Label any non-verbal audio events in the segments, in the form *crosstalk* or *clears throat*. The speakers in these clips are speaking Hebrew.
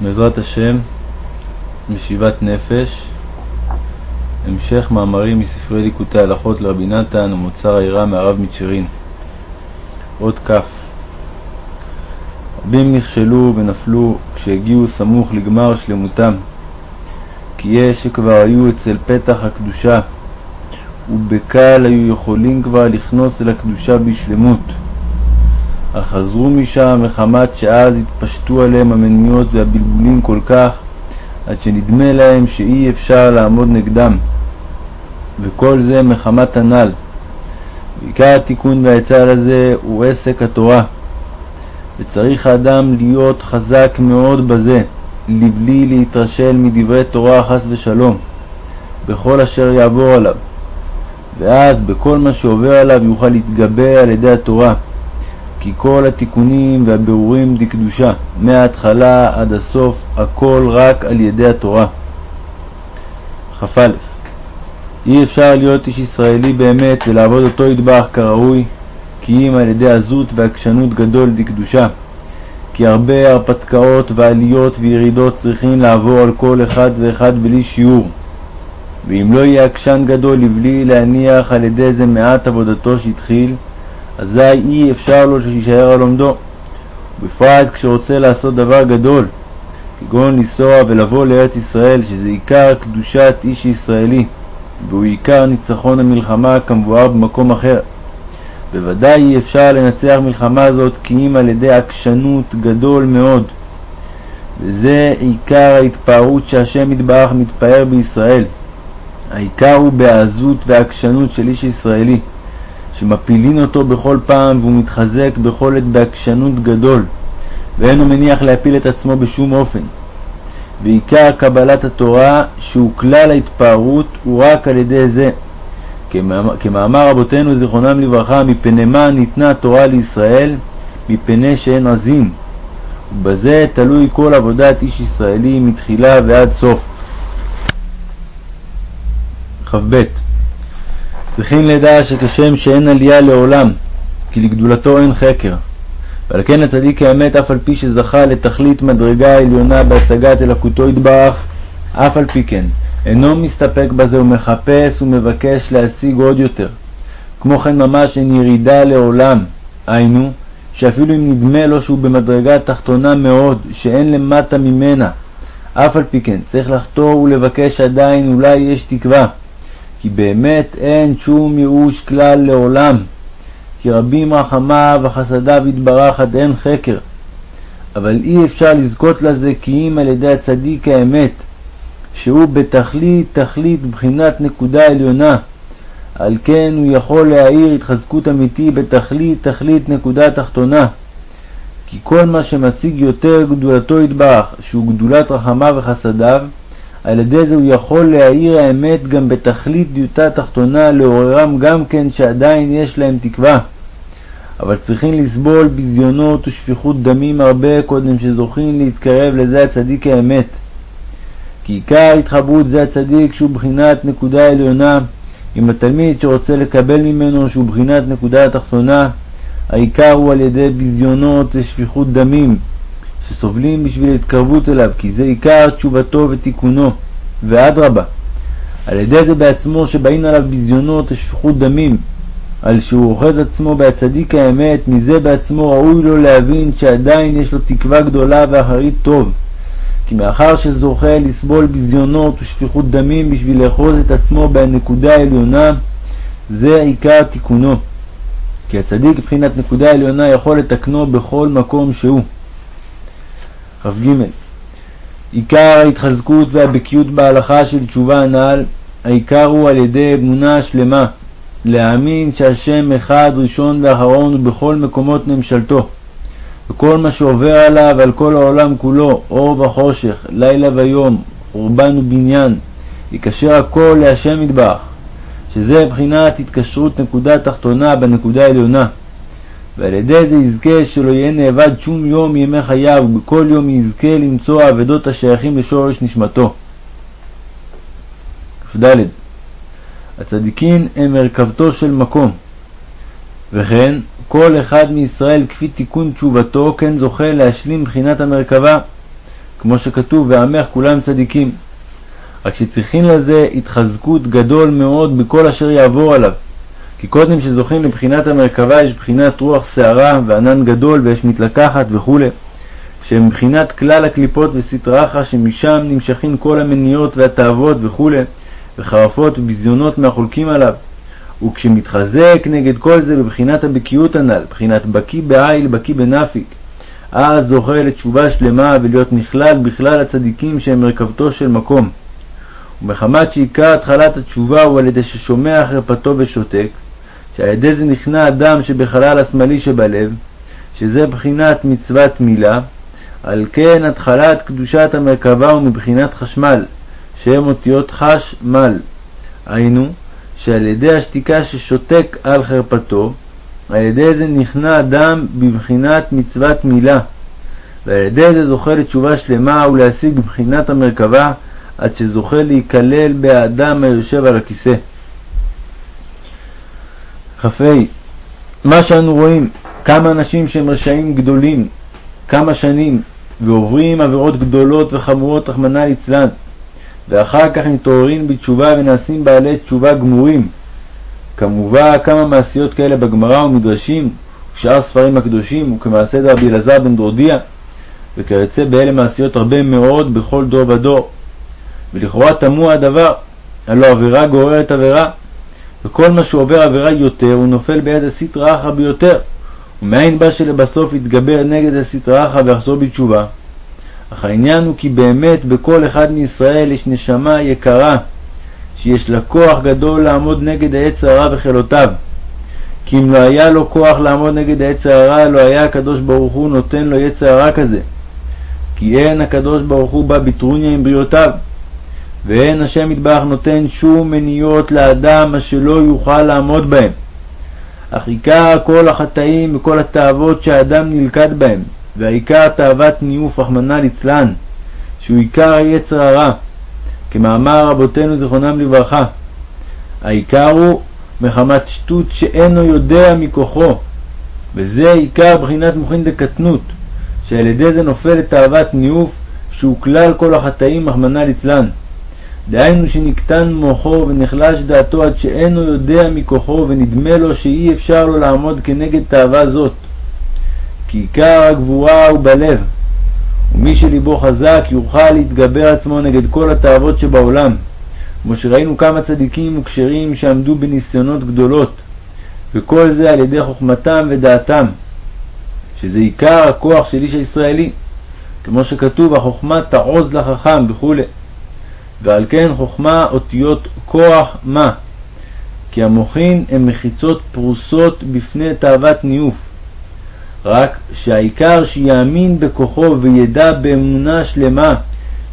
בעזרת השם, משיבת נפש, המשך מאמרים מספרי ליקוטי הלכות לרבי נתן ומוצר העירה מהרב מצ'רין. עוד כ' רבים נכשלו ונפלו כשהגיעו סמוך לגמר שלמותם, כי יש שכבר היו אצל פתח הקדושה, ובקל היו יכולים כבר לכנוס אל הקדושה בשלמות. אך חזרו משם מחמת שאז התפשטו עליהם המניות והבלבולים כל כך, עד שנדמה להם שאי אפשר לעמוד נגדם. וכל זה מחמת הנ"ל. ועיקר התיקון והעצה לזה הוא עסק התורה. וצריך האדם להיות חזק מאוד בזה, לבלי להתרשל מדברי תורה חס ושלום, בכל אשר יעבור עליו. ואז בכל מה שעובר עליו יוכל להתגבר על ידי התורה. כי כל התיקונים והבירורים דקדושה, מההתחלה עד הסוף, הכל רק על ידי התורה. כ"א אי אפשר להיות איש ישראלי באמת ולעבוד אותו ידבח כראוי, כי אם על ידי עזות ועקשנות גדול דקדושה. כי הרבה הרפתקאות ועליות וירידות צריכים לעבור על כל אחד ואחד בלי שיעור. ואם לא יהיה עקשן גדול לבלי להניח על ידי זה מעט עבודתו שהתחיל, אזי אי אפשר לו שיישאר על עומדו. ובפרט כשרוצה לעשות דבר גדול, כגון לנסוע ולבוא לארץ ישראל, שזה עיקר קדושת איש ישראלי, והוא עיקר ניצחון המלחמה כמבואר במקום אחר. בוודאי אי אפשר לנצח מלחמה זאת כי אם על ידי עקשנות גדול מאוד. וזה עיקר ההתפארות שהשם יתברך מתפאר בישראל. העיקר הוא בעזות ועקשנות של איש ישראלי. שמפילין אותו בכל פעם והוא מתחזק בכל עת בעקשנות גדול, ואינו מניח להפיל את עצמו בשום אופן. ועיקר קבלת התורה, שהוא כלל ההתפארות, הוא רק על ידי זה. כמאמר רבותינו זיכרונם לברכה, מפני מה ניתנה התורה לישראל? מפני שאין עזים. ובזה תלוי כל עבודת איש ישראלי מתחילה ועד סוף. כ"ב צריכים לדע שכשם שאין עלייה לעולם, כי לגדולתו אין חקר. ועל כן הצדיק האמת, אף על פי שזכה לתכלית מדרגה עליונה בהשגת אלוקותו יתברך, אף על פי כן, אינו מסתפק בזה ומחפש ומבקש להשיג עוד יותר. כמו כן ממש אין ירידה לעולם, היינו, שאפילו אם נדמה לו שהוא במדרגה תחתונה מאוד, שאין למטה ממנה, אף על פי כן צריך לחתור ולבקש עדיין, אולי יש תקווה. כי באמת אין שום ייאוש כלל לעולם, כי רבים רחמיו וחסדיו יתברך עד אין חקר. אבל אי אפשר לזכות לזה כי אם על ידי הצדיק האמת, שהוא בתכלית תכלית בחינת נקודה עליונה. על כן הוא יכול להאיר התחזקות אמיתי בתכלית תכלית נקודה תחתונה. כי כל מה שמשיג יותר גדולתו יתברך, שהוא גדולת רחמיו וחסדיו, על ידי זה הוא יכול להאיר האמת גם בתכלית דיוטה תחתונה, לעוררם גם כן שעדיין יש להם תקווה. אבל צריכים לסבול ביזיונות ושפיכות דמים הרבה קודם שזוכים להתקרב לזה הצדיק האמת. כי עיקר התחברות זה הצדיק שהוא בחינת נקודה עליונה, עם התלמיד שרוצה לקבל ממנו שהוא בחינת נקודה התחתונה, העיקר הוא על ידי ביזיונות ושפיכות דמים, שסובלים בשביל התקרבות אליו, כי זה עיקר תשובתו ותיקונו, ואדרבה, על ידי זה בעצמו שבאים עליו ביזיונות ושפיכות דמים, על שהוא אוחז עצמו בהצדיק האמת, מזה בעצמו ראוי לו להבין שעדיין יש לו תקווה גדולה ואחרית טוב. כי מאחר שזוכה לסבול ביזיונות ושפיכות דמים בשביל לאחוז את עצמו בנקודה העליונה, זה עיקר תיקונו. כי הצדיק מבחינת נקודה עליונה יכול לתקנו בכל מקום שהוא. כ"ג עיקר ההתחזקות והבקיאות בהלכה של תשובה הנ"ל, העיקר הוא על ידי אמונה שלמה, להאמין שהשם אחד ראשון ואחרון בכל מקומות ממשלתו, וכל מה שעובר עליו על כל העולם כולו, אור וחושך, לילה ויום, חורבן ובניין, יקשר הכל להשם יתברך, שזה בחינת התקשרות נקודה תחתונה בנקודה העליונה. ועל ידי זה יזכה שלא יהיה נאבד שום יום מימי חייו, ובכל יום יזכה למצוא האבדות השייכים לשורש נשמתו. כ"ד הצדיקים הם מרכבתו של מקום, וכן כל אחד מישראל כפי תיקון תשובתו כן זוכה להשלים בחינת המרכבה, כמו שכתוב, ועמך כולם צדיקים. רק שצריכים לזה התחזקות גדול מאוד בכל אשר יעבור עליו. כי קודם שזוכים לבחינת המרכבה יש בחינת רוח שערה וענן גדול ויש מתלקחת וכו', שהם מבחינת כלל הקליפות וסטראחה שמשם נמשכים כל המניות והתאוות וכו', וחרפות וביזיונות מהחולקים עליו. וכשמתחזק נגד כל זה בבחינת הבקיאות הנ"ל, בחינת בקי בעיל, בקי בנפיק, אז זוכה לתשובה שלמה ולהיות נכלל בכלל הצדיקים שהם מרכבתו של מקום. ומחמת שעיקר התחלת התשובה הוא על ידי ששומע חרפתו ושותק, שעל ידי זה נכנע אדם שבחלל השמאלי שבלב, שזה בחינת מצוות מילה, על כן התחלת קדושת המרכבה הוא מבחינת חשמל, שהם אותיות חש-מל. היינו, שעל ידי השתיקה ששותק על חרפתו, על ידי זה נכנע אדם בבחינת מצוות מילה, ועל ידי זה זוכה לתשובה שלמה ולהשיג בבחינת המרכבה, עד שזוכה להיכלל באדם היושב על הכיסא. כ"ה מה שאנו רואים, כמה אנשים שהם רשעים גדולים, כמה שנים, ועוברים עבירות גדולות וחמורות, רחמנא ליצלן, ואחר כך מתעוררים בתשובה ונעשים בעלי תשובה גמורים. כמובן כמה מעשיות כאלה בגמרא ומדרשים, ושאר ספרים הקדושים, וכמעשה דרבי אלעזר בן דורדיה, וכיוצא באלה מעשיות הרבה מאוד בכל דור ודור. ולכאורה תמוה הדבר, הלא עבירה גוררת עבירה, וכל מה שעובר עבירה יותר, הוא נופל ביד הסטרא אחא ביותר. ומאין בא שלבסוף יתגבר נגד הסטרא אחא ויחזור בתשובה? אך העניין הוא כי באמת בכל אחד מישראל יש נשמה יקרה, שיש לה כוח גדול לעמוד נגד היצר הרע וחילותיו. כי אם לא היה לו כוח לעמוד נגד היצר הרע, לא היה הקדוש ברוך הוא נותן לו יצר הרע כזה. כי אין הקדוש ברוך הוא בא בטרוניה עם בריאותיו. ואין השם יתברך נותן שום מניות לאדם מה שלא יוכל לעמוד בהם. אך עיקר כל החטאים וכל התאוות שהאדם נלכד בהם, והעיקר תאוות ניאוף רחמנא ליצלן, שהוא עיקר היצר הרע, כמאמר רבותינו זיכרונם לברכה. העיקר הוא מחמת שטות שאינו יודע מכוחו, וזה עיקר בחינת מוחין דקטנות, שעל ידי זה נופל לתאוות ניאוף, שהוא כלל כל החטאים רחמנא ליצלן. דהיינו שנקטן מוחו ונחלש דעתו עד שאינו יודע מכוחו ונדמה לו שאי אפשר לו לעמוד כנגד תאווה זאת. כי עיקר הגבורה הוא בלב, ומי שליבו חזק יוכל להתגבר עצמו נגד כל התאוות שבעולם, כמו שראינו כמה צדיקים וכשרים שעמדו בניסיונות גדולות, וכל זה על ידי חוכמתם ודעתם, שזה עיקר הכוח של איש הישראלי, כמו שכתוב החוכמה תעוז לחכם וכולי. ועל כן חוכמה אותיות כוח מה, כי המוחין הם מחיצות פרוסות בפני תאוות ניאוף. רק שהעיקר שיאמין בכוחו וידע באמונה שלמה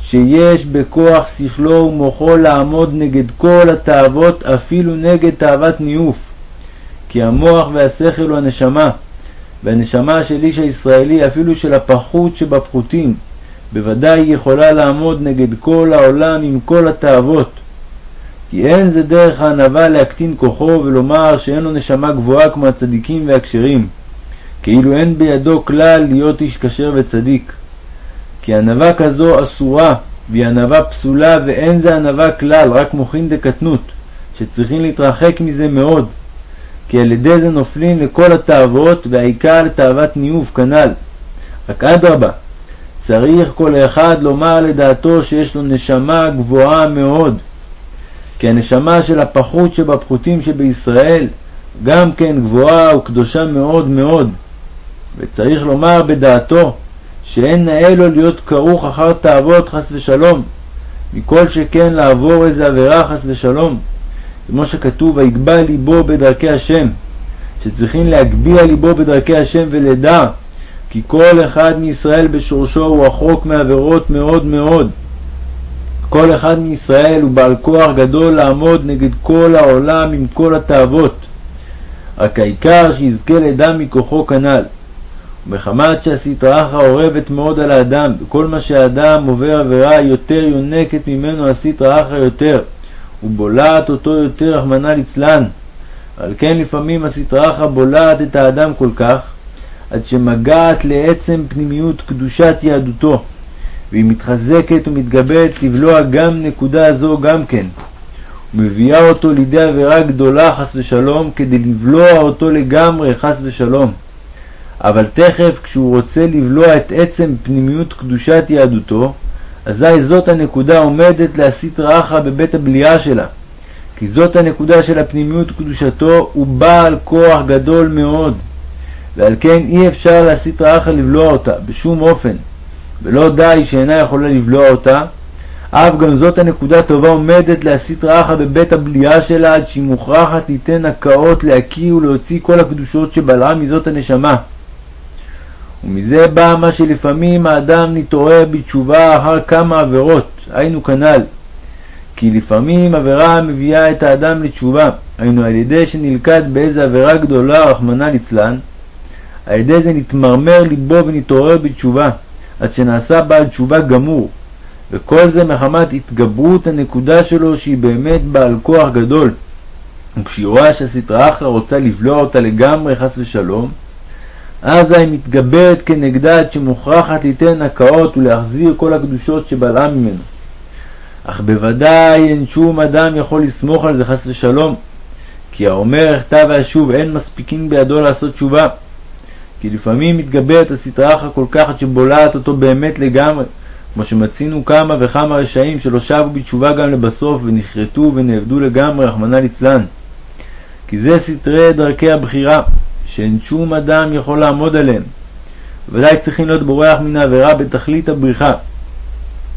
שיש בכוח שכלו ומוחו לעמוד נגד כל התאוות אפילו נגד תאוות ניאוף. כי המוח והשכל הוא הנשמה, והנשמה של איש הישראלי אפילו של הפחות שבפחותים, בוודאי יכולה לעמוד נגד כל העולם עם כל התאוות. כי אין זה דרך הענווה להקטין כוחו ולומר שאין לו נשמה גבוהה כמו הצדיקים והכשרים, כאילו אין בידו כלל להיות איש כשר וצדיק. כי ענווה כזו אסורה, והיא ענווה פסולה, ואין זה ענווה כלל, רק מוחין דקטנות, שצריכים להתרחק מזה מאוד. כי על ידי זה נופלים לכל התאוות, והעיקר לתאוות ניאוף כנ"ל. רק אדרבה, צריך כל אחד לומר לדעתו שיש לו נשמה גבוהה מאוד, כי הנשמה של הפחות שבפחותים שבישראל גם כן גבוהה וקדושה מאוד מאוד, וצריך לומר בדעתו שאין נאה לו להיות כרוך אחר תאוות חס ושלום, מכל שכן לעבור איזה עבירה חס ושלום, כמו שכתוב ויגבע ליבו בדרכי השם, שצריכים להגביה ליבו בדרכי השם ולדע כי כל אחד מישראל בשורשו הוא רחוק מעבירות מאוד מאוד. כל אחד מישראל הוא בעל כוח גדול לעמוד נגד כל העולם עם כל התאוות. רק העיקר שיזכה לדע מכוחו כנ"ל. ומחמת שהסטרא אחרא אורבת מאוד על האדם, וכל מה שהאדם עובר עבירה יותר יונקת ממנו הסטרא אחרא יותר, ובולעת אותו יותר רחמנא ליצלן. על כן לפעמים הסטרא אחרא בולעת את האדם כל כך, עד שמגעת לעצם פנימיות קדושת יהדותו, והיא מתחזקת ומתגברת לבלוע גם נקודה זו גם כן, ומביאה אותו לידי עבירה גדולה חס ושלום, כדי לבלוע אותו לגמרי חס ושלום. אבל תכף כשהוא רוצה לבלוע את עצם פנימיות קדושת יהדותו, אזי זאת הנקודה עומדת להסית רעך בבית הבליעה שלה. כי זאת הנקודה של הפנימיות קדושתו, הוא בעל כוח גדול מאוד. ועל כן אי אפשר להסית רעך לבלוע אותה, בשום אופן. ולא די שאינה יכולה לבלוע אותה, אף גם זאת הנקודה טובה עומדת להסית רעך בבית הבליעה שלה, עד שהיא מוכרחת ליתן הקאות להקיא ולהוציא כל הקדושות שבלעה מזאת הנשמה. ומזה בא מה שלפעמים האדם נתעורר בתשובה אחר כמה עבירות, היינו כנ"ל. כי לפעמים עבירה מביאה את האדם לתשובה, היינו על ידי שנלכד באיזה עבירה גדולה, רחמנא ליצלן, על ידי זה נתמרמר ליבו ונתעורר בתשובה, עד שנעשה בעל תשובה גמור, וכל זה מחמת התגברות הנקודה שלו שהיא באמת בעל כוח גדול. וכשהיא רואה שהסטרא אחרא רוצה לבלוע אותה לגמרי חס ושלום, אזי היא מתגברת כנגדה עד שמוכרחת ליתן הקאות ולהחזיר כל הקדושות שבלעה ממנו. אך בוודאי אין שום אדם יכול לסמוך על זה חס ושלום, כי האומר אחטא ואשוב אין מספיקין בידו לעשות תשובה. כי לפעמים מתגברת הסטרא אחרא כל כך עד שבולעת אותו באמת לגמרי, כמו שמצינו כמה וכמה רשעים שלא שבו בתשובה גם לבסוף ונחרטו ונאבדו לגמרי, רחמנא ליצלן. כי זה סתרי דרכי הבחירה, שאין שום אדם יכול לעמוד עליהם. ודאי צריכים להיות בורח מן העבירה בתכלית הבריחה.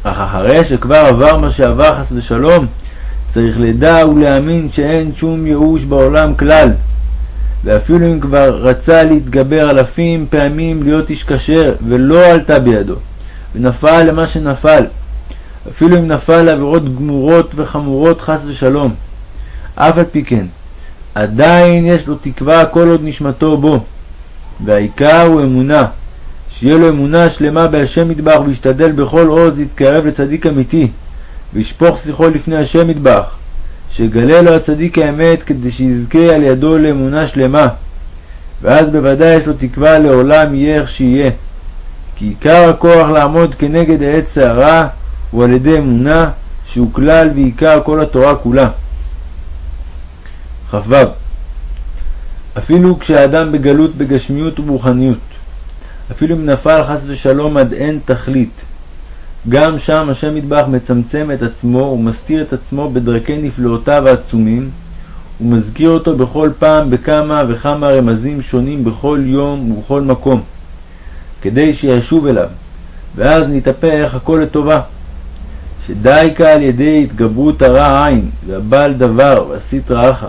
אך אחרי שכבר עבר מה שעבר חס ושלום, צריך לדע ולהאמין שאין שום ייאוש בעולם כלל. ואפילו אם כבר רצה להתגבר אלפים פעמים להיות איש כשר ולא עלתה בידו, ונפל למה שנפל, אפילו אם נפל לעבירות גמורות וחמורות חס ושלום, אף על פי כן, עדיין יש לו תקווה כל עוד נשמתו בו, והעיקר הוא אמונה, שיהיה לו אמונה שלמה בהשם מטבח וישתדל בכל עוז להתקרב לצדיק אמיתי, וישפוך שיחו לפני השם מטבח, שיגלה לו הצדיק האמת כדי שיזכה על ידו לאמונה שלמה, ואז בוודאי יש לו תקווה לעולם יהיה איך שיהיה. כי עיקר הכוח לעמוד כנגד העץ סערה הוא על ידי אמונה שהוא כלל ועיקר כל התורה כולה. כ"ו אפילו כשהאדם בגלות בגשמיות וברוחניות, אפילו אם נפל חס ושלום עד אין תכלית, גם שם השם מטבח מצמצם את עצמו ומסתיר את עצמו בדרכי נפלאותיו העצומים, ומזכיר אותו בכל פעם בכמה וכמה רמזים שונים בכל יום ובכל מקום, כדי שישוב אליו, ואז נתהפך הכל לטובה. שדייקה על ידי התגברות הרע עין, והבעל דבר, והסטרא אחא,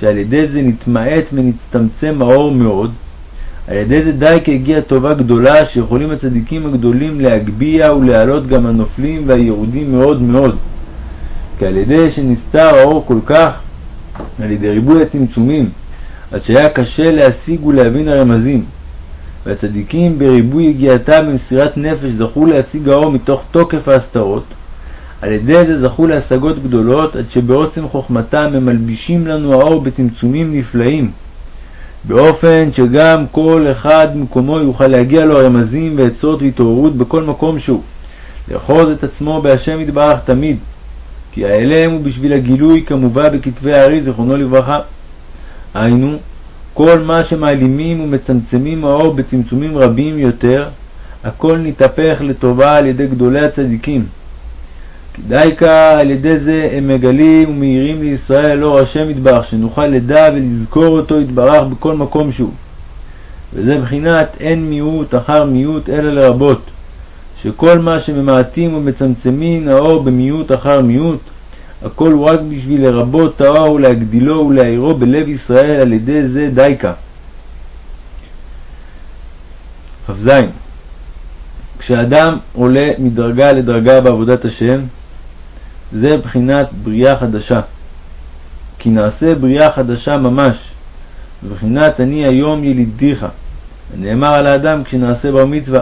שעל ידי זה נתמעט ונצטמצם האור מאוד, על ידי זה די כי הגיעה טובה גדולה שיכולים הצדיקים הגדולים להגביה ולהעלות גם הנופלים והירודים מאוד מאוד. כי על ידי שנסתר האור כל כך, על ידי ריבוי הצמצומים, עד שהיה קשה להשיג ולהבין הרמזים. והצדיקים בריבוי יגיעתם במסירת נפש זכו להשיג האור מתוך תוקף ההסתרות, על ידי זה זכו להשגות גדולות, עד שבעוצם חוכמתם הם מלבישים לנו האור בצמצומים נפלאים. באופן שגם כל אחד במקומו יוכל להגיע לו רמזים ועצות והתעוררות בכל מקום שהוא, לאחוז את עצמו בהשם יתברך תמיד, כי ההלם הוא בשביל הגילוי כמובא בכתבי הארי זיכרונו לברכה. היינו, כל מה שמעלימים ומצמצמים האור בצמצומים רבים יותר, הכל נתהפך לטובה על ידי גדולי הצדיקים. דייקה על ידי זה הם מגלים ומאירים לישראל אור השם יתברך, שנוכל לדע ולזכור אותו יתברך בכל מקום שהוא. וזה בחינת אין מיעוט אחר מיעוט אלא לרבות, שכל מה שממעטים ומצמצמים האור במיעוט אחר מיעוט, הכל הוא רק בשביל לרבות האור ולהגדילו ולהאירו בלב ישראל על ידי זה דייקה. כ"ז כשאדם עולה מדרגה לדרגה בעבודת השם, זה בחינת בריאה חדשה. כי נעשה בריאה חדשה ממש, בבחינת אני היום ילידיך. נאמר על האדם כשנעשה בר מצווה.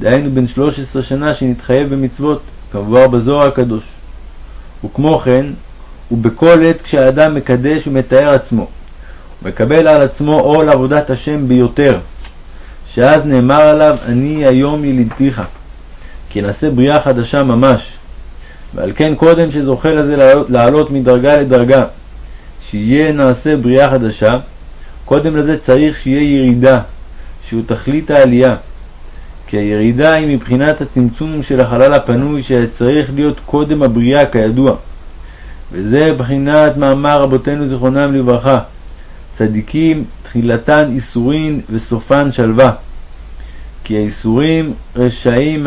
דהיינו בן שלוש עשרה שנה שנתחייב במצוות, כמובן בזוהר הקדוש. וכמו כן, ובכל עת כשהאדם מקדש ומתאר עצמו, מקבל על עצמו עול עבודת השם ביותר, שאז נאמר עליו אני היום ילידיך. כי נעשה בריאה חדשה ממש. ועל כן קודם שזוכה לזה לעלות, לעלות מדרגה לדרגה, שיהיה נעשה בריאה חדשה, קודם לזה צריך שיהיה ירידה, שהוא תכלית העלייה. כי הירידה היא מבחינת הצמצום של החלל הפנוי שצריך להיות קודם הבריאה כידוע. וזה בחינת מאמר רבותינו זיכרונם לברכה, צדיקים תחילתן איסורין וסופן שלווה. כי האיסורים רשעים,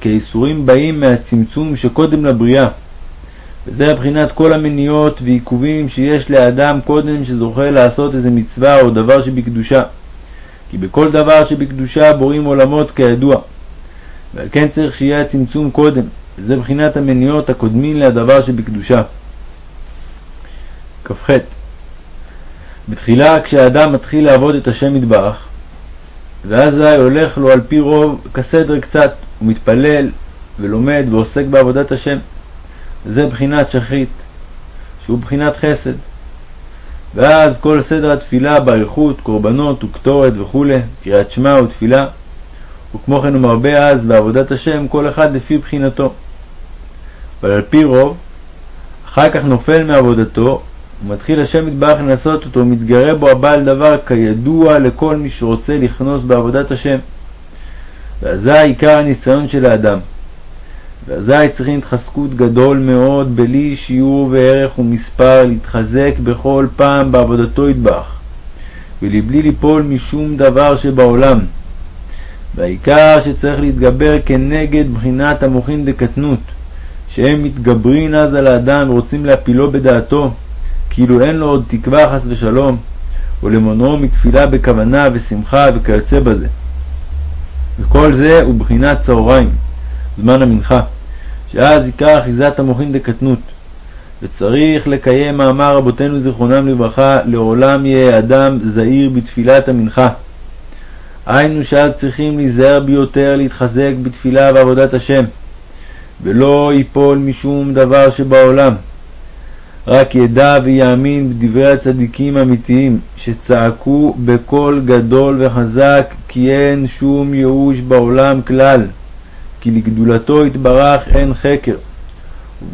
כי האיסורים באים מהצמצום שקודם לבריאה. וזה מבחינת כל המניעות ועיכובים שיש לאדם קודם שזוכה לעשות איזה מצווה או דבר שבקדושה. כי בכל דבר שבקדושה בורים עולמות כידוע. ועל כן צריך שיהיה הצמצום קודם, וזה מבחינת המניעות הקודמים לדבר שבקדושה. כ"ח בתחילה כשהאדם מתחיל לעבוד את השם יתברך, ואזי הולך לו על פי רוב כסדר קצת, הוא מתפלל ולומד ועוסק בעבודת השם. זה בחינת שחית, שהוא בחינת חסד. ואז כל סדר התפילה באריכות, קורבנות וקטורת וכו', קריאת שמע ותפילה, וכמו כן הוא מרבה אז בעבודת השם, כל אחד לפי בחינתו. אבל על פי רוב, אחר כך נופל מעבודתו, ומתחיל השם יתברך לנסות אותו, ומתגרה בו הבעל דבר כידוע לכל מי שרוצה לכנוס בעבודת השם. ואזי עיקר הניסיון של האדם. ואזי צריכים התחזקות גדול מאוד בלי שיעור וערך ומספר להתחזק בכל פעם בעבודתו ידבח, ולבלי ליפול משום דבר שבעולם. והעיקר שצריך להתגבר כנגד בחינת המוחין דקטנות, שהם מתגברין אז על האדם ורוצים להפילו בדעתו, כאילו אין לו עוד תקווה חס ושלום, ולמונעו מתפילה בכוונה ושמחה וכיוצא בזה. וכל זה הוא בחינת צהריים, זמן המנחה. שאז עיקר אחיזת המוחין דקטנות. וצריך לקיים מאמר רבותינו זיכרונם לברכה, לעולם יהיה אדם זהיר בתפילת המנחה. היינו שאז צריכים להיזהר ביותר להתחזק בתפילה ועבודת השם, ולא ייפול משום דבר שבעולם. רק ידע ויאמין בדברי הצדיקים האמיתיים, שצעקו בקול גדול וחזק, כי אין שום ייאוש בעולם כלל. כי לגדולתו יתברך אין חקר.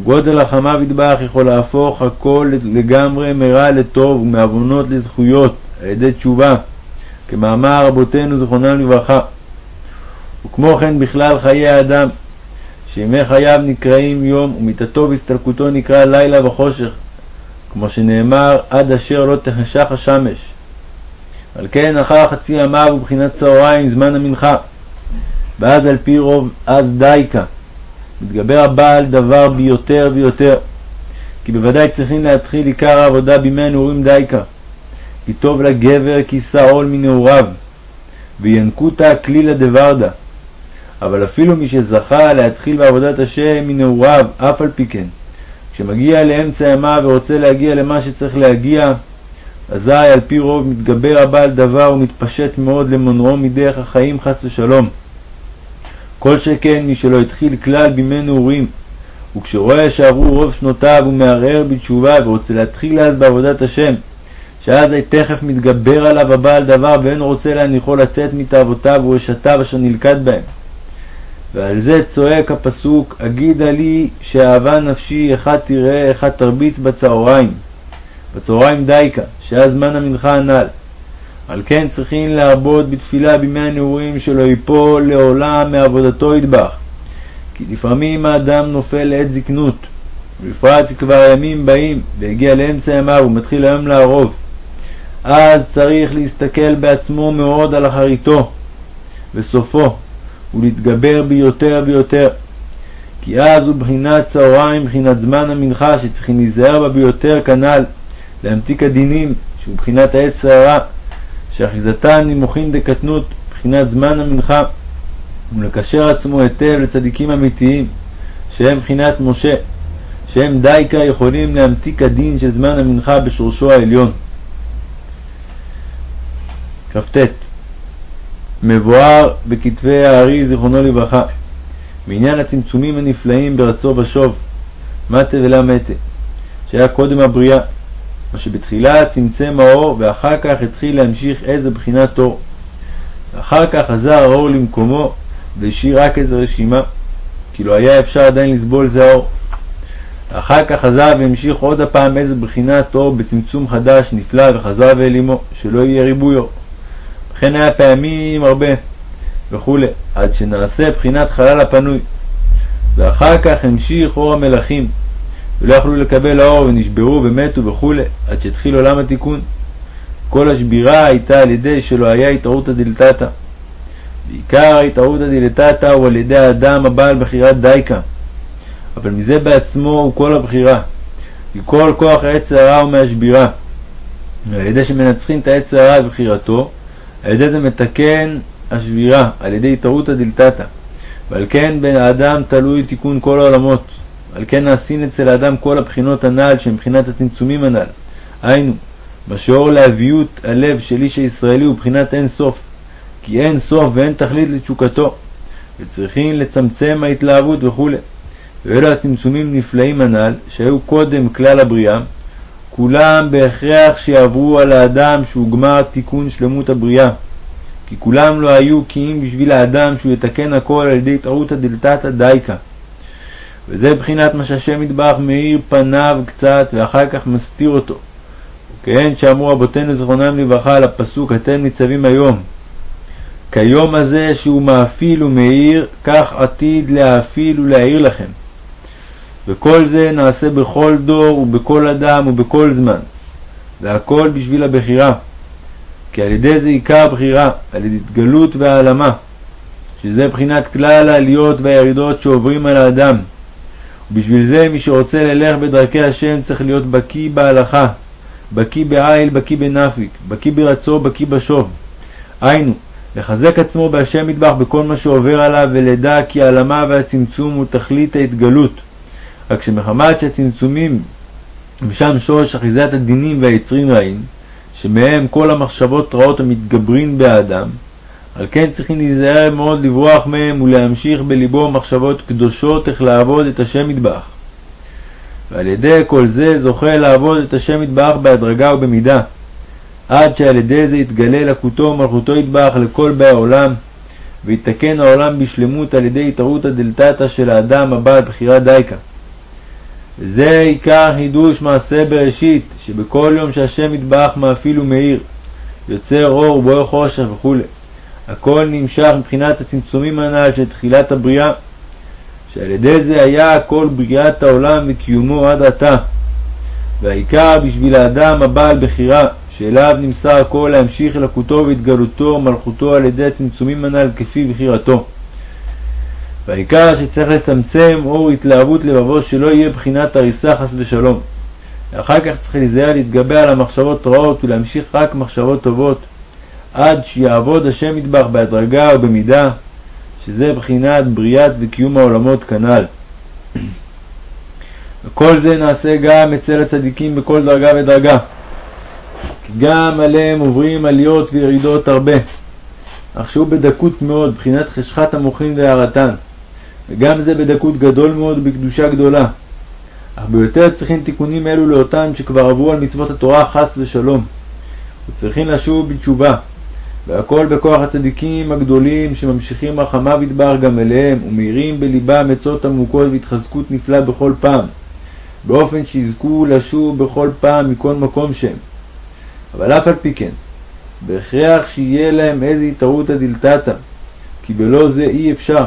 גודל החמיו יתברך יכול להפוך הכל לגמרי מרע לטוב ומעוונות לזכויות על ידי תשובה, כמאמר רבותינו זכרונם לברכה. וכמו כן בכלל חיי האדם, שימי חייו נקראים יום ומיתתו והסתלקותו נקרא לילה וחושך, כמו שנאמר עד אשר לא תחשך השמש. על כן אחר חצי ימיו ובחינת צהריים זמן המנחה. ואז על פי רוב אז דייקה. מתגבר הבעל דבר ביותר ויותר. כי בוודאי צריכים להתחיל עיקר העבודה בימי הנעורים דייקה. כי טוב לגבר כיסה עול מנעוריו, וינקותא כלילה דוורדה. אבל אפילו מי שזכה להתחיל בעבודת השם מנעוריו, אף על פי כן, כשמגיע לאמצע ימיו ורוצה להגיע למה שצריך להגיע, אזי על פי רוב מתגבר הבעל דבר ומתפשט מאוד למונעו מדרך החיים חס ושלום. כל שכן מי שלא התחיל כלל בימי נעורים, וכשרואה שעברו רוב שנותיו הוא מערער בתשובה ורוצה להתחיל אז בעבודת השם, שאז תכף מתגבר עליו הבעל דבר ואין רוצה להניחו לצאת מתאוותיו ורשתיו אשר נלכד בהם. ועל זה צועק הפסוק, אגידה לי שאהבה נפשי, אחד תראה, אחד תרביץ בצהריים. בצהריים דייקה, שהיה זמן המנחה הנ"ל. על כן צריכים להרבות בתפילה בימי הנעורים שלא ייפול לעולם מעבודתו ידבח. כי לפעמים האדם נופל לעת זקנות, ובפרט שכבר הימים באים, והגיע לאמצע ימיו ומתחיל היום לערוב. אז צריך להסתכל בעצמו מאוד על אחריתו וסופו, ולהתגבר ביותר ויותר. כי אז הוא בחינת צהריים, בחינת זמן המנחה, שצריכים להיזהר בה ביותר כנ"ל, להמתיק הדינים, שהוא בחינת העץ סערה. שאחיזתן נימוכין דקטנות, מבחינת זמן המנחה, ולקשר עצמו היטב לצדיקים אמיתיים, שהם מבחינת משה, שהם דייקה יכולים להמתיק הדין של זמן המנחה בשורשו העליון. כ"ט מבואר בכתבי הארי זיכרונו לברכה בעניין הצמצומים הנפלאים ברצו ושוב מטה ולמטה שהיה קודם הבריאה מה שבתחילה צמצם האור ואחר כך התחיל להמשיך איזה בחינת אור. ואחר כך חזר האור למקומו והשאיר רק איזה רשימה. כי לא היה אפשר עדיין לסבול זה האור. אחר כך חזר והמשיך עוד הפעם איזה בחינת אור בצמצום חדש נפלא וחזר ואל אמו, שלא יהיה ריבוי אור. וכן היה פעמים הרבה וכולי, עד שנעשה בחינת חלל הפנוי. ואחר כך המשיך אור המלכים, ולא יכלו לקבל האור ונשברו ומתו וכולי, עד שהתחיל עולם התיקון. כל השבירה הייתה על ידי שלא היה התערותא דלתתא. בעיקר התערותא דלתתא הוא על ידי האדם הבעל בחירת דייקה. אבל מזה בעצמו הוא כל הבחירה. כי כל כוח העץ הרע הוא מהשבירה. ועל ידי שמנצחים את העץ הרע בבחירתו, על ידי זה מתקן השבירה, על ידי התערותא דלתתא. ועל כן בין האדם תלוי תיקון כל העולמות. על כן נעשין אצל האדם כל הבחינות הנ"ל שהם בחינת הצמצומים הנ"ל. היינו, מה שאור לאביות הלב של איש הישראלי הוא בחינת אין סוף. כי אין סוף ואין תכלית לתשוקתו. וצריכים לצמצם ההתלהבות וכו'. ואלו הצמצומים נפלאים הנ"ל, שהיו קודם כלל הבריאה, כולם בהכרח שיעברו על האדם שהוא גמר תיקון שלמות הבריאה. כי כולם לא היו כי אם בשביל האדם שהוא יתקן הכל על ידי התערותא דלתתא דייקה. וזה בחינת מה שהשם יתברך מאיר פניו קצת ואחר כך מסתיר אותו. כן, שאמרו רבותינו זכרונם לברכה על הפסוק אתם ניצבים היום. כיום הזה שהוא מאפיל ומאיר, כך עתיד להאפיל ולהאיר לכם. וכל זה נעשה בכל דור ובכל אדם ובכל זמן. והכל בשביל הבחירה. כי על ידי זה עיקר הבחירה, על ידי התגלות והעלמה, שזה מבחינת כלל העליות והירידות שעוברים על האדם. ובשביל זה מי שרוצה ללך בדרכי השם צריך להיות בקיא בהלכה, בקיא בעיל, בקיא בנפיק, בקיא ברצו, בקיא בשוב. היינו, לחזק עצמו בהשם מטבח בכל מה שעובר עליו, ולדע כי העלמה והצמצום הוא תכלית ההתגלות. רק שמחמת שהצמצומים ושם שורש אחיזת הדינים והיצרים רעים, שמהם כל המחשבות רעות המתגברין באדם, על כן צריכים להיזהר מאוד לברוח מהם ולהמשיך בליבו מחשבות קדושות איך לעבוד את השם מטבח. ועל ידי כל זה זוכה לעבוד את השם מטבח בהדרגה ובמידה, עד שעל ידי זה יתגלה לקותו ומלכותו יטבח לכל באי העולם, ויתקן העולם בשלמות על ידי התערותא דלתתא של האדם הבא על בחירת דייקה. וזה עיקר חידוש מעשה בראשית, שבכל יום שהשם יתברך מאפיל ומאיר, יוצר אור ובוער חושך וכו'. הכל נמשך מבחינת הצמצומים הנ"ל של תחילת הבריאה, שעל ידי זה היה כל בריאת העולם וקיומו עד עתה. והעיקר בשביל האדם הבעל בחירה, שאליו נמסר הכל להמשיך אלוקותו והתגלותו ומלכותו על ידי הצמצומים הנ"ל כפי בחירתו. והעיקר שצריך לצמצם אור התלהבות לבבו שלא יהיה בחינת הריסה חס ושלום. ואחר כך צריך להיזהר להתגבר על המחשבות רעות ולהמשיך רק מחשבות טובות, עד שיעבוד השם מטבח בהדרגה ובמידה, שזה בחינת בריאת וקיום העולמות כנ"ל. *clears throat* וכל זה נעשה גם אצל הצדיקים בכל דרגה ודרגה. כי גם עליהם עוברים עליות וירידות הרבה, אך שהוא בדקות מאוד, בחינת חשכת המוחין והערתן. וגם זה בדקות גדול מאוד ובקדושה גדולה. אך ביותר צריכים תיקונים אלו לאותם שכבר עברו על מצוות התורה חס ושלום, וצריכים לשוב בתשובה, והכל בכוח הצדיקים הגדולים שממשיכים רחמיו ידבר גם אליהם, ומאירים בלבם עצות עמוקות והתחזקות נפלאה בכל פעם, באופן שיזכו לשוב בכל פעם מכל מקום שהם. אבל אף על פי כן, בהכרח שיהיה להם איזה התערותא דלתתא, כי בלא זה אי אפשר.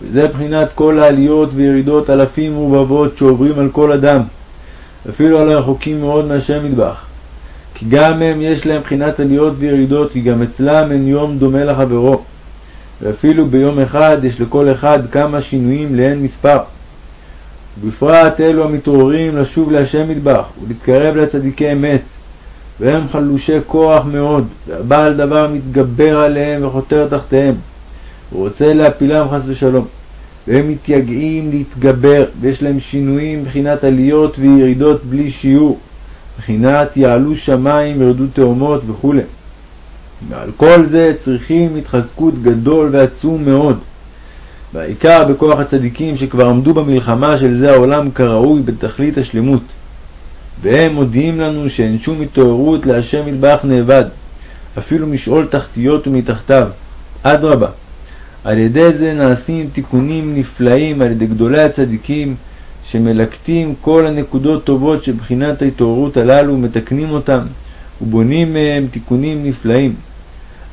וזה בחינת כל העליות וירידות אלפים ורבבות שעוברים על כל אדם, אפילו על הרחוקים מאוד מהשם מטבח. כי גם הם יש להם בחינת עליות וירידות, כי גם אצלם אין יום דומה לחברו. ואפילו ביום אחד יש לכל אחד כמה שינויים לאין מספר. ובפרט אלו המתעוררים לשוב להשם מטבח ולהתקרב לצדיקי אמת, והם חלושי כוח מאוד, והבעל דבר מתגבר עליהם וחותר תחתיהם. הוא רוצה להפילם חס ושלום. והם מתייגעים להתגבר, ויש להם שינויים מבחינת עליות וירידות בלי שיעור, מבחינת יעלו שמיים וירדו תאומות וכו'. ועל כל זה צריכים התחזקות גדול ועצום מאוד. והעיקר בכוח הצדיקים שכבר עמדו במלחמה של זה העולם כראוי בתכלית השלמות. והם מודיעים לנו שאין שום התעוררות להשם מטבח נאבד, אפילו משאול תחתיות ומתחתיו. אדרבה, על ידי זה נעשים תיקונים נפלאים על ידי גדולי הצדיקים, שמלקטים כל הנקודות טובות של בחינת ההתעוררות הללו ומתקנים אותם, ובונים מהם תיקונים נפלאים.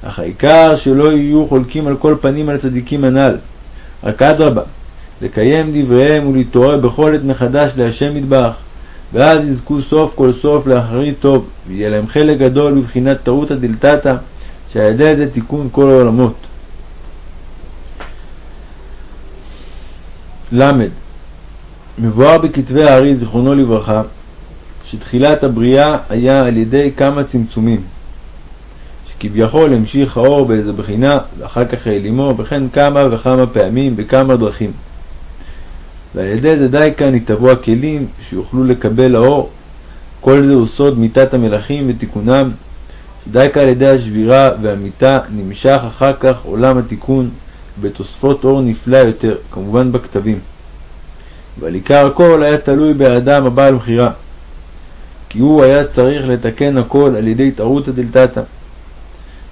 אך העיקר שלא יהיו חולקים על כל פנים על הצדיקים הנ"ל. רק אדרבה, לקיים דבריהם ולהתעורר בכל עת מחדש להשם מטבח, ואז יזכו סוף כל סוף לאחרית טוב, ויהיה להם חלק גדול בבחינת טעותא דלתתא, שעל ידי זה תיקון כל העולמות. ל. מבואר בכתבי הארי, זיכרונו לברכה, שתחילת הבריאה היה על ידי כמה צמצומים, שכביכול המשיך האור באיזו בחינה, ואחר כך העלימו, וכן כמה וכמה פעמים בכמה דרכים. ועל ידי זה די כאן יתהוו הכלים שיוכלו לקבל האור. כל זה הוא סוד מיתת המלכים ותיקונם, שדי כאן על ידי השבירה והמיתה נמשך אחר כך עולם התיקון בתוספות אור נפלא יותר, כמובן בכתבים. אבל עיקר הכל היה תלוי באדם הבעל מכירה, כי הוא היה צריך לתקן הכל על ידי התערותא דלתתא.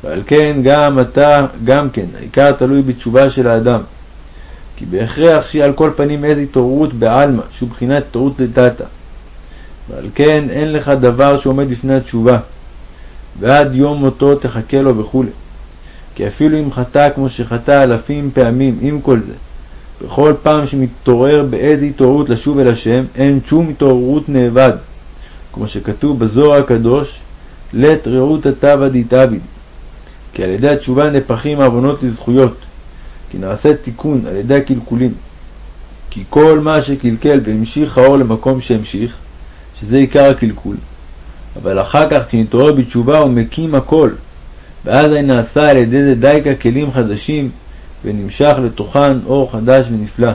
ועל כן גם אתה, גם כן, העיקר תלוי בתשובה של האדם. כי בהכרח שיהיה על כל פנים איזו התעוררות בעלמא, שהוא בחינת התעוררות דלתתא. ועל כן אין לך דבר שעומד בפני התשובה, ועד יום מותו תחכה לו וכו'. כי אפילו אם חטא כמו שחטא אלפים פעמים, עם כל זה, בכל פעם שמתעורר באיזה התעוררות לשוב אל השם, אין שום התעוררות נאבד. כמו שכתוב בזוהר הקדוש, לית רעות התווה דתעביד. כי על ידי התשובה נפחים העוונות לזכויות, כי נעשה תיקון על ידי הקלקולים. כי כל מה שקלקל והמשיך האור למקום שהמשיך, שזה עיקר הקלקול. אבל אחר כך כשנתעורר בתשובה הוא מקים הכל, ואז נעשה על ידי זה דייקה כלים חדשים, ונמשך לתוכן אור חדש ונפלא.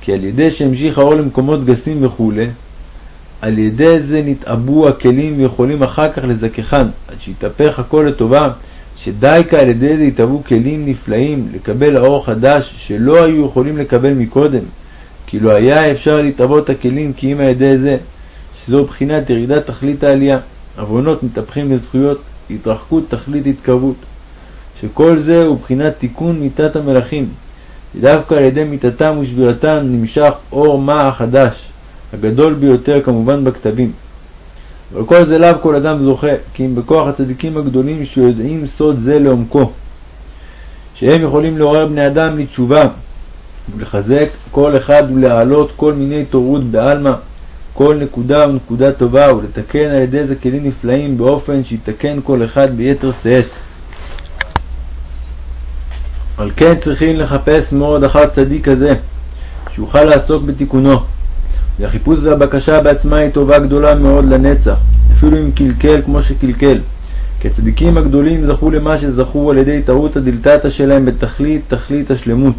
כי על ידי שהמשיך האור למקומות גסים וכו', על ידי זה נתעבו הכלים ויכולים אחר כך לזככן, עד שיתהפך הכל לטובה, שדייקה על ידי זה יתהוו כלים נפלאים לקבל האור חדש שלא היו יכולים לקבל מקודם, כי לא היה אפשר להתאבות הכלים כי אם על ידי זה, שזו בחינת ירידת תכלית העלייה, עוונות מתהפכים לזכויות, התרחקות תכלית התקרבות. שכל זה הוא בחינת תיקון מיתת המלכים, ודווקא על ידי מיתתם ושבירתם נמשך אור מה החדש, הגדול ביותר כמובן בכתבים. אבל כל זה לאו כל אדם זוכה, כי אם בכוח הצדיקים הגדולים שיודעים סוד זה לעומקו, שהם יכולים לעורר בני אדם לתשובה, ולחזק כל אחד ולהעלות כל מיני התעוררות בעלמא, כל נקודה ונקודה טובה, ולתקן על ידי זה כלים נפלאים באופן שיתקן כל אחד ביתר שאת. על כן צריכים לחפש מאוד אחר צדיק כזה, שיוכל לעסוק בתיקונו. והחיפוש והבקשה בעצמה היא טובה גדולה מאוד לנצח, אפילו אם קלקל כמו שקלקל. כי הצדיקים הגדולים זכו למה שזכו על ידי טעות הדלתתא שלהם בתכלית תכלית השלמות.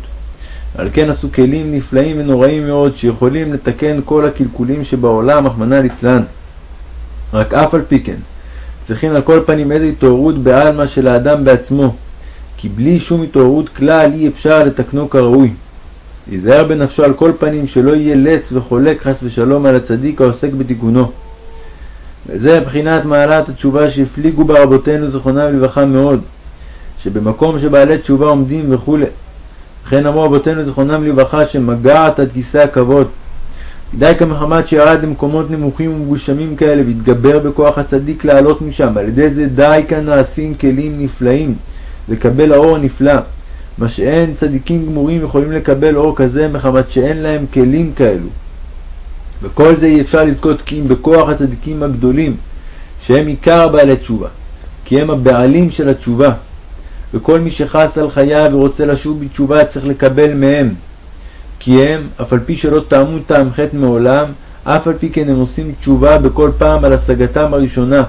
על כן עשו כלים נפלאים ונוראים מאוד שיכולים לתקן כל הקלקולים שבעולם, רחמנא ליצלן. רק אף על פי כן, צריכים על כל פנים איזו התעוררות בעלמא של האדם בעצמו, כי בלי שום התעוררות כלל אי אפשר לתקנו כראוי. להיזהר בנפשו על כל פנים שלא יהיה לץ וחולק חס ושלום על הצדיק העוסק בתיקונו. וזה מבחינת מעלת התשובה שהפליגו בה רבותינו זכרונם לברכה מאוד, שבמקום שבעלי תשובה עומדים וכו'. וכן אמרו רבותינו זכרונם לברכה שמגעת עד כיסא הכבוד. די כמחמת שירד למקומות נמוכים ומגושמים כאלה והתגבר בכוח הצדיק לעלות משם, על ידי זה די כאן נעשים כלים נפלאים לקבל האור הנפלא. מה שאין צדיקים גמורים יכולים לקבל אור כזה מחמת שאין להם כלים כאלו. וכל זה אי אפשר לזכות כי אם בכוח הצדיקים הגדולים, שהם עיקר בעלי תשובה, כי הם הבעלים של התשובה. וכל מי שחס על חייו ורוצה לשוב בתשובה צריך לקבל מהם. כי הם, אף על פי שלא טעמו טעם חטא מעולם, אף על פי כן הם עושים תשובה בכל פעם על השגתם הראשונה.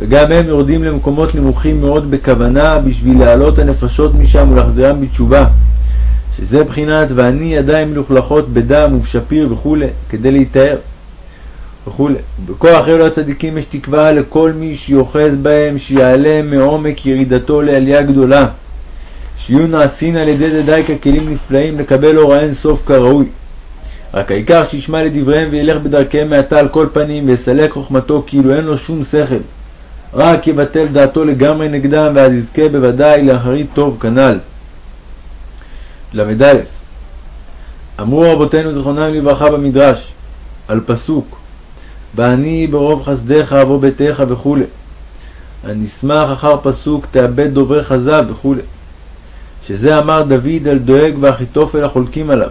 וגם הם יורדים למקומות נמוכים מאוד בכוונה בשביל להעלות הנפשות משם ולהחזירם בתשובה. שזה בחינת ואני ידיים מלוכלכות בדם ובשפיר וכולי, כדי להיטהר וכולי. בכוח אלו הצדיקים יש תקווה לכל מי שיוחז בהם שיעלה מעומק ירידתו לעלייה גדולה. שיהיו נעשין על ידי זה די ככלים נפלאים לקבל אור האין סוף כראוי. רק העיקר שישמע לדבריהם וילך בדרכיהם מעתה על כל פנים ויסלק חוכמתו כאילו אין לו שום שכל. רק יבטל דעתו לגמרי נגדם ואז יזכה בוודאי לאחרית טוב כנ"ל. ל"א אמרו רבותינו זיכרונם לברכה במדרש על פסוק ואני ברוב חסדיך אבוא ביתך וכו' הנשמח אחר פסוק תאבד דוברי כזב וכו' שזה אמר דוד על דואג ואחיתופל החולקים עליו.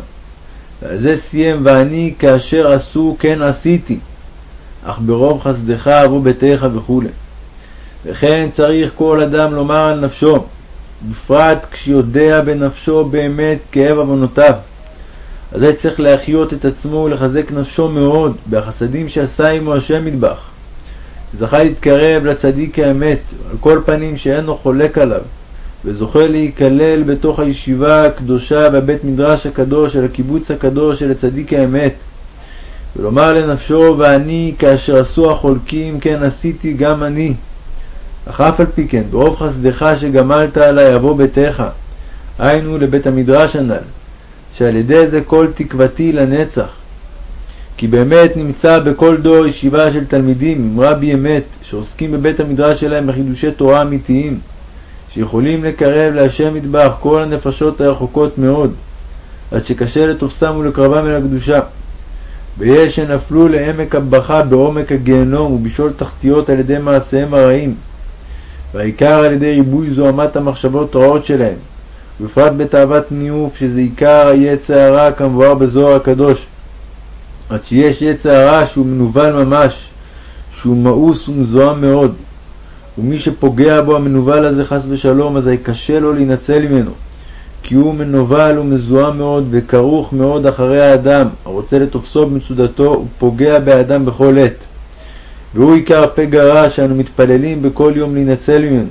ועל זה סיים ואני כאשר עשו כן עשיתי. אך ברוב חסדך אבוא ביתך וכו' וכן צריך כל אדם לומר על נפשו בפרט כשיודע בנפשו באמת כאב עוונותיו אזי צריך להחיות את עצמו ולחזק נפשו מאוד בחסדים שעשה עמו השם מטבח. זכה להתקרב לצדיק האמת, על כל פנים שאינו חולק עליו, וזוכה להיכלל בתוך הישיבה הקדושה והבית מדרש הקדוש של הקיבוץ הקדוש של הצדיק האמת, ולומר לנפשו ואני כאשר עשו החולקים כן עשיתי גם אני. אך אף על פי כן ברוב חסדך שגמלת עלי אבוא ביתך, היינו לבית המדרש הנ"ל, שעל ידי זה כל תקוותי לנצח. כי באמת נמצא בכל דור ישיבה של תלמידים עם רבי אמת, שעוסקים בבית המדרש שלהם בחידושי תורה אמיתיים, שיכולים לקרב להשם מטבח כל הנפשות הרחוקות מאוד, עד שקשה לתופסם ולקרבם אל הקדושה. ויש שנפלו לעמק הבכה בעומק הגיהנום ובשאול תחתיות על ידי מעשיהם הרעים, והעיקר על ידי ריבוי זוהמת המחשבות רעות שלהם, ובפרט בתאוות ניאוף, שזה עיקר היצע הרע כמבואר בזוהר הקדוש. עד שיש יצע הרע שהוא מנוול ממש, שהוא מאוס ומזוהם מאוד, ומי שפוגע בו המנוול הזה חס ושלום, אזי קשה לו להינצל ממנו, כי הוא מנוול ומזוהם מאוד וכרוך מאוד אחרי האדם, הרוצה לתופסו במצודתו ופוגע באדם בכל עת. והוא עיקר פגע רע שאנו מתפללים בכל יום להינצל ממנו.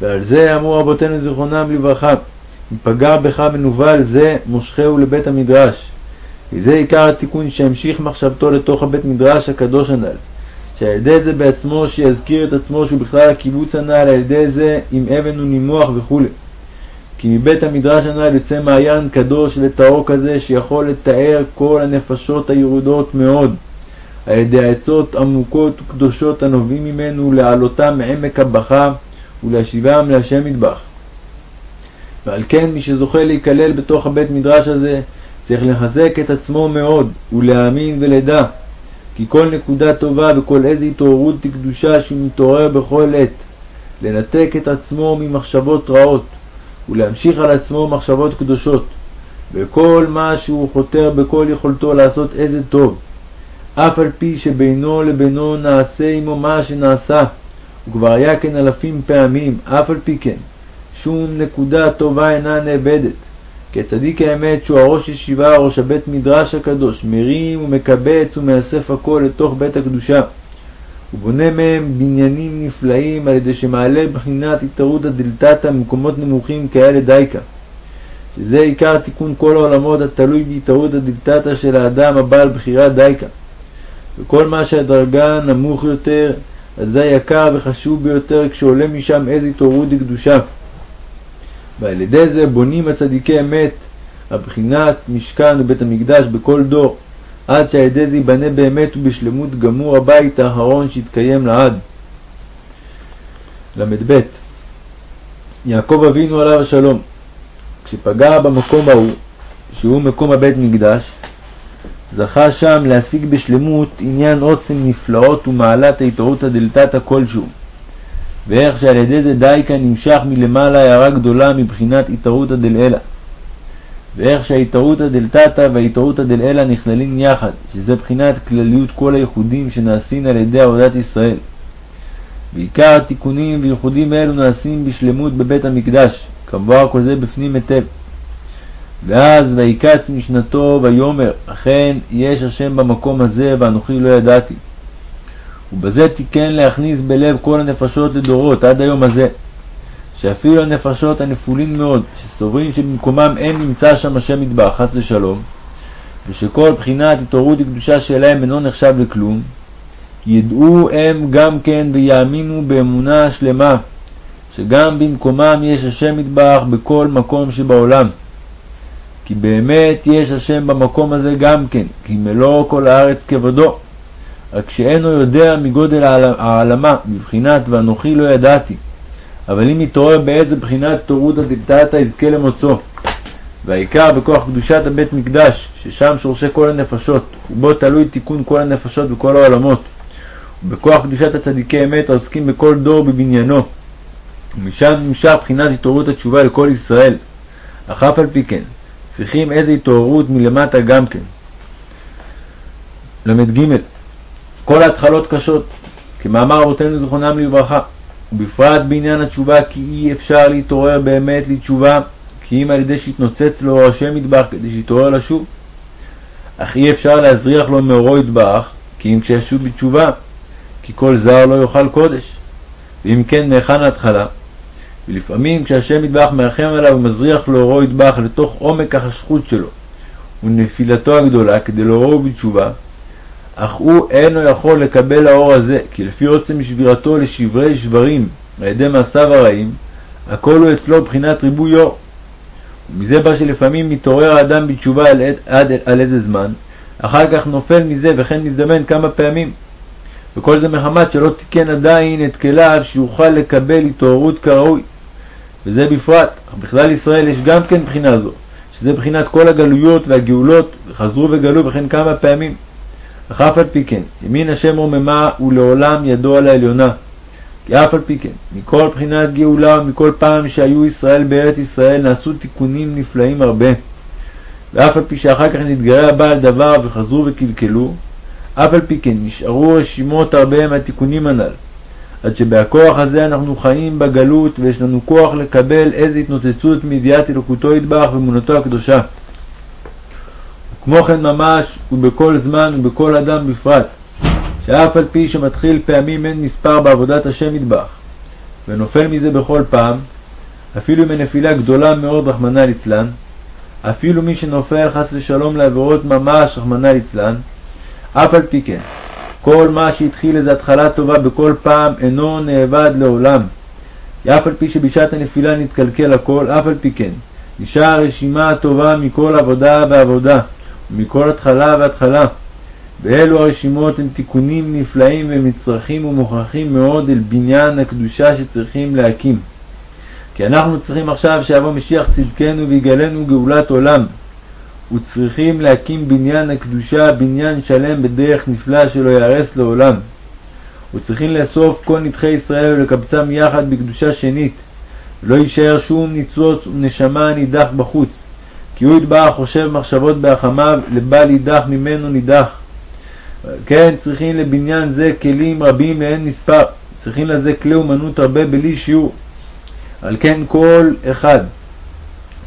ועל זה אמרו רבותינו זיכרונם לברכה, אם פגע בך מנוול זה, מושכהו לבית המדרש. וזה עיקר התיקון שהמשיך מחשבתו לתוך הבית מדרש הקדוש הנ"ל, שעל ידי זה בעצמו שיזכיר את עצמו שהוא בכלל הקיבוץ הנ"ל, על ידי זה עם אבן ונימוח וכו'. כי מבית המדרש הנ"ל יוצא מעיין קדוש וטהור כזה שיכול לתאר כל הנפשות הירודות מאוד, על ידי העצות עמוקות וקדושות הנובעים ממנו להעלותם מעמק הבכה ולהשיבם להשם מטבח. ועל כן מי שזוכה להיכלל בתוך הבית מדרש הזה צריך לחזק את עצמו מאוד ולהאמין ולדע כי כל נקודה טובה וכל איזה התעוררות קדושה שהוא מתעורר בכל עת לנתק את עצמו ממחשבות רעות ולהמשיך על עצמו מחשבות קדושות וכל מה שהוא חותר בכל יכולתו לעשות איזה טוב אף על פי שבינו לבינו נעשה עמו מה שנעשה וכבר היה כן אלפים פעמים, אף על פי כן, שום נקודה טובה אינה נאבדת. כי הצדיק האמת שהוא הראש ישיבה, ראש הבית מדרש הקדוש, מרים ומקבץ ומאסף הכל לתוך בית הקדושה. ובונה מהם בניינים נפלאים על ידי שמעלה בחינת התערותא דלתתא ממקומות נמוכים כאלה דייקה. שזה עיקר תיקון כל העולמות התלוי בהתערותא דלתתא של האדם הבעל בחירה דייקה. וכל מה שהדרגה נמוך יותר, אז זה יקר וחשוב ביותר כשעולה משם איזה התעוררות דקדושה. ועל ידי זה בונים הצדיקי אמת, הבחינת משכן ובית המקדש בכל דור, עד שעל ידי זה ייבנה באמת ובשלמות גמור הבית האחרון שיתקיים לעד. ל"ב יעקב אבינו עליו השלום, כשפגע במקום ההוא, שהוא מקום הבית מקדש, זכה שם להשיג בשלמות עניין עוצם נפלאות ומעלת ההתעוררות הדלתתא כלשהו. ואיך שעל ידי זה דייקה נמשך מלמעלה הערה גדולה מבחינת התערותא דלעילא. ואיך שההתערותא דלתתא וההתערותא דלעילא נכללים יחד, שזה בחינת כלליות כל הייחודים שנעשים על ידי עבודת ישראל. בעיקר התיקונים וייחודים אלו נעשים בשלמות בבית המקדש, כמובן כל זה בפנים היטב. ואז ויקץ משנתו ויאמר אכן יש השם במקום הזה ואנוכי לא ידעתי. ובזה תיקן להכניס בלב כל הנפשות לדורות עד היום הזה, שאפילו הנפשות הנפולים מאוד, שסוברים שבמקומם אין נמצא שם השם מטבח, חס ושלום, ושכל בחינת התעוררות וקדושה שלהם אינו נחשב לכלום, ידעו הם גם כן ויאמינו באמונה שלמה, שגם במקומם יש השם מטבח בכל מקום שבעולם. כי באמת יש השם במקום הזה גם כן, כי מלוא כל הארץ כבודו. רק שאינו יודע מגודל העלמה, בבחינת ואנוכי לא ידעתי. אבל אם יתעורר באיזה בחינת תורותא דלתתא יזכה למוצאו. והעיקר בכוח קדושת הבית מקדש, ששם שורשי כל הנפשות, ובו תלוי תיקון כל הנפשות וכל העולמות, ובכוח קדושת הצדיקי אמת העוסקים בכל דור בבניינו, ומשם נמשך בחינת התעוררות התשובה לכל ישראל. אך אף על פי כן, צריכים איזו התעוררות מלמטה גם כן. ל"ג כל ההתחלות קשות, כמאמר אבותינו זכרונם לברכה, ובפרט בעניין התשובה כי אי אפשר להתעורר באמת לתשובה, כי אם על ידי שיתנוצץ לאור השם יתברך כדי שיתעורר לשוב. אך אי אפשר להזריח לו מאורו יתברך, כי אם כשישוב בתשובה, כי כל זר לא יאכל קודש. ואם כן, מהיכן ההתחלה? ולפעמים כשהשם יתברך מרחם עליו ומזריח לאורו יתברך לתוך עומק החשכות שלו ונפילתו הגדולה כדי לעוררו בתשובה, אך הוא אינו יכול לקבל האור הזה, כי לפי עוצם שבירתו לשברי שברים על ידי מעשיו הרעים, הכל הוא אצלו בחינת ריבוי אור. ומזה בא שלפעמים מתעורר האדם בתשובה על, עד על איזה זמן, אחר כך נופל מזה וכן מזדמן כמה פעמים. וכל זה מחמת שלא תיקן עדיין את כליו שיוכל לקבל התעוררות כראוי. וזה בפרט, אך בכלל ישראל יש גם כן בחינה זו, שזה בחינת כל הגלויות והגאולות, וחזרו וגלו וכן כמה פעמים. אך אף על פי כן, ימין השם רוממה ולעולם ידו על העליונה. כי אף על פי כן, מכל בחינת גאולה ומכל פעם שהיו ישראל בארץ ישראל נעשו תיקונים נפלאים הרבה. ואף על פי שאחר כך נתגרה הבעל דבר וחזרו וקלקלו, אף על פי כן נשארו רשימות הרבה מהתיקונים הנ"ל. עד שבהכוח הזה אנחנו חיים בגלות ויש לנו כוח לקבל איזו התנוצצות מידיעת אלוקותו ידבח ואמונתו הקדושה. כמו כן ממש ובכל זמן ובכל אדם בפרט, שאף על פי שמתחיל פעמים אין מספר בעבודת השם ידבח, ונופל מזה בכל פעם, אפילו אם הנפילה גדולה מאוד רחמנא ליצלן, אפילו מי שנופל חס ושלום לעבירות ממש רחמנא ליצלן, אף על פי כן, כל מה שהתחיל איזו התחלה טובה בכל פעם אינו נאבד לעולם. אף על פי שבשעת הנפילה נתקלקל הכל, אף על פי כן, נשאר רשימה טובה מכל עבודה ועבודה, ומכל התחלה והתחלה. ואלו הרשימות הן תיקונים נפלאים ומצרכים ומוכרחים מאוד אל בניין הקדושה שצריכים להקים. כי אנחנו צריכים עכשיו שיבוא משיח צדקנו ויגלנו גאולת עולם. וצריכים להקים בניין הקדושה, בניין שלם בדרך נפלאה שלא ייהרס לעולם. וצריכים לאסוף כל נדחי ישראל ולקבצם יחד בקדושה שנית, ולא יישאר שום ניצוץ ונשמה נידח בחוץ, כי הוא יתברך חושב מחשבות בהחמיו, לבל יידח ממנו נידח. כן, צריכים לבניין זה כלים רבים לאין מספר, צריכים לזה כלי אומנות הרבה בלי שיעור. על כן כל אחד